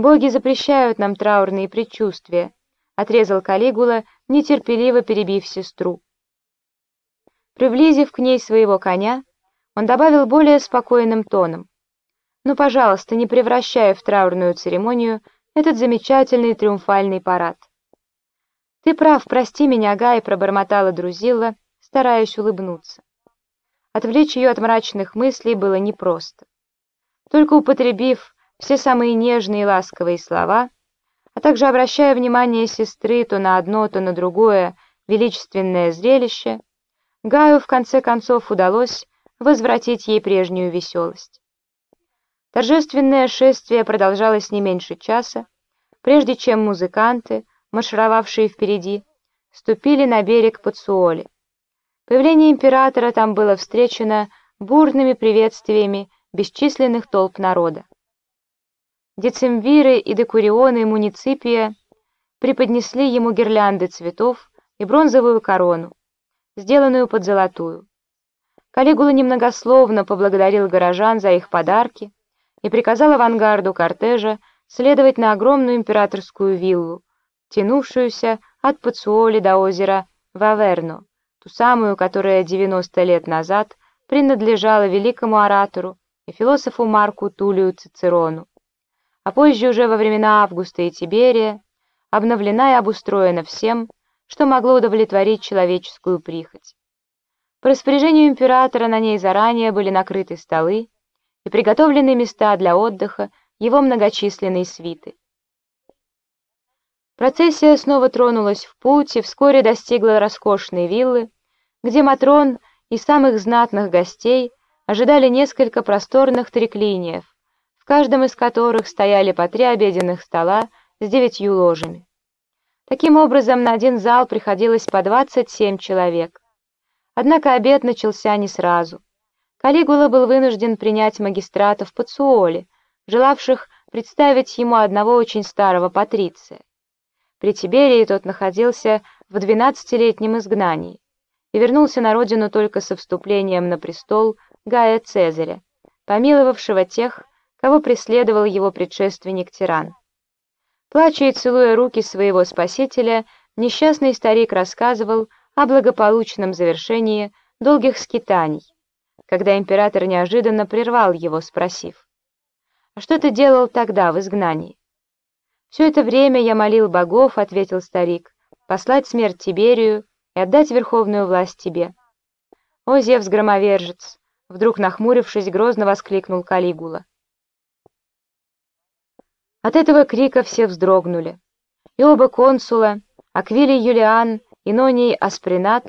«Боги запрещают нам траурные предчувствия», — отрезал Калигула, нетерпеливо перебив сестру. Приблизив к ней своего коня, он добавил более спокойным тоном. «Ну, пожалуйста, не превращая в траурную церемонию этот замечательный триумфальный парад». «Ты прав, прости меня, Гай», — пробормотала Друзилла, стараясь улыбнуться. Отвлечь ее от мрачных мыслей было непросто. Только употребив все самые нежные и ласковые слова, а также обращая внимание сестры то на одно, то на другое величественное зрелище, Гаю в конце концов удалось возвратить ей прежнюю веселость. Торжественное шествие продолжалось не меньше часа, прежде чем музыканты, маршировавшие впереди, ступили на берег Пацуоли. Появление императора там было встречено бурными приветствиями бесчисленных толп народа. Децимвиры и декурионы муниципия преподнесли ему гирлянды цветов и бронзовую корону, сделанную под золотую. Калигула немногословно поблагодарил горожан за их подарки и приказал авангарду кортежа следовать на огромную императорскую виллу, тянувшуюся от Пацуоли до озера Ваверно ту самую, которая 90 лет назад принадлежала великому оратору и философу Марку Тулию Цицерону, а позже уже во времена Августа и Тиберия обновлена и обустроена всем, что могло удовлетворить человеческую прихоть. По распоряжению императора на ней заранее были накрыты столы и приготовлены места для отдыха его многочисленной свиты. Процессия снова тронулась в путь и вскоре достигла роскошной виллы, где Матрон и самых знатных гостей ожидали несколько просторных триклиниев, в каждом из которых стояли по три обеденных стола с девятью ложами. Таким образом, на один зал приходилось по 27 человек. Однако обед начался не сразу. Калигула был вынужден принять магистратов Пацуоли, желавших представить ему одного очень старого патриция. При Тиберии тот находился в двенадцатилетнем изгнании и вернулся на родину только со вступлением на престол Гая Цезаря, помиловавшего тех, кого преследовал его предшественник-тиран. Плача и целуя руки своего спасителя, несчастный старик рассказывал о благополучном завершении долгих скитаний, когда император неожиданно прервал его, спросив, «А что ты делал тогда в изгнании?» «Все это время я молил богов», — ответил старик, — «послать смерть Тиберию и отдать верховную власть тебе». «О, Зевс-громовержец!» — вдруг нахмурившись, грозно воскликнул Калигула. От этого крика все вздрогнули, и оба консула, Аквилий Юлиан и Ноний Аспринат,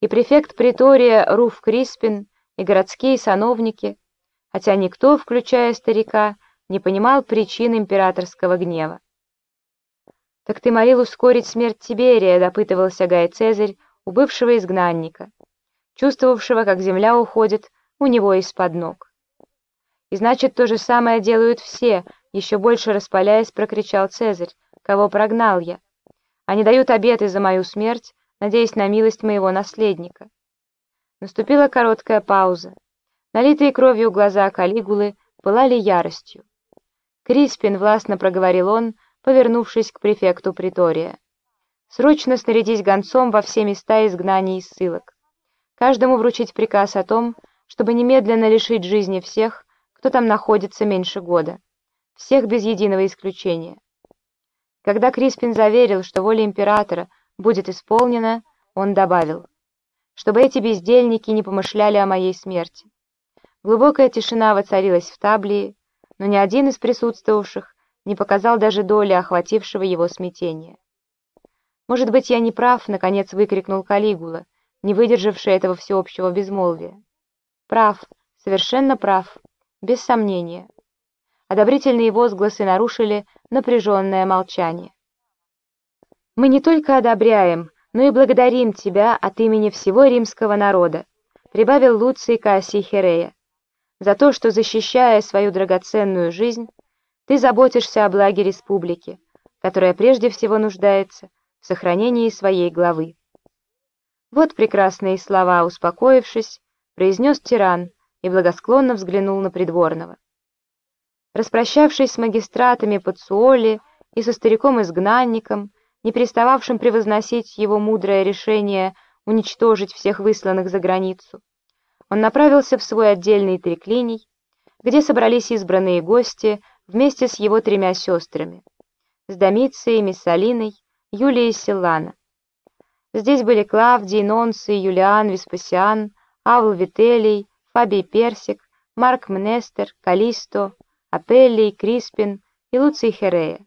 и префект притория Руф Криспин, и городские сановники, хотя никто, включая старика, не понимал причин императорского гнева. «Так ты молил ускорить смерть Тиберия», — допытывался Гай Цезарь у бывшего изгнанника, чувствовавшего, как земля уходит у него из-под ног. «И значит, то же самое делают все», — еще больше распаляясь, прокричал Цезарь, «кого прогнал я. Они дают обеты за мою смерть, надеясь на милость моего наследника». Наступила короткая пауза. Налитые кровью глаза Калигулы пылали яростью. «Криспин», — властно проговорил он, — повернувшись к префекту притория. «Срочно снарядись гонцом во все места изгнаний и ссылок. Каждому вручить приказ о том, чтобы немедленно лишить жизни всех, кто там находится меньше года. Всех без единого исключения». Когда Криспин заверил, что воля императора будет исполнена, он добавил, чтобы эти бездельники не помышляли о моей смерти. Глубокая тишина воцарилась в таблии, но ни один из присутствовавших не показал даже доли охватившего его смятения. «Может быть, я не прав», — наконец выкрикнул Калигула, не выдержавший этого всеобщего безмолвия. «Прав, совершенно прав, без сомнения». Одобрительные возгласы нарушили напряженное молчание. «Мы не только одобряем, но и благодарим тебя от имени всего римского народа», прибавил Луций Кассий Херея, «за то, что, защищая свою драгоценную жизнь, ты заботишься о благе республики, которая прежде всего нуждается в сохранении своей главы. Вот прекрасные слова, успокоившись, произнес тиран и благосклонно взглянул на придворного. Распрощавшись с магистратами Пацуоли и со стариком-изгнанником, не перестававшим превозносить его мудрое решение уничтожить всех высланных за границу, он направился в свой отдельный триклиний, где собрались избранные гости вместе с его тремя сестрами, с Домицией, Миссалиной, Юлией Силана. Здесь были Клавдий, Нонций, Юлиан, Веспасиан, Авл Вителий, Фабий Персик, Марк Мнестер, Калисто, Апеллий, Криспин и Луций Херея.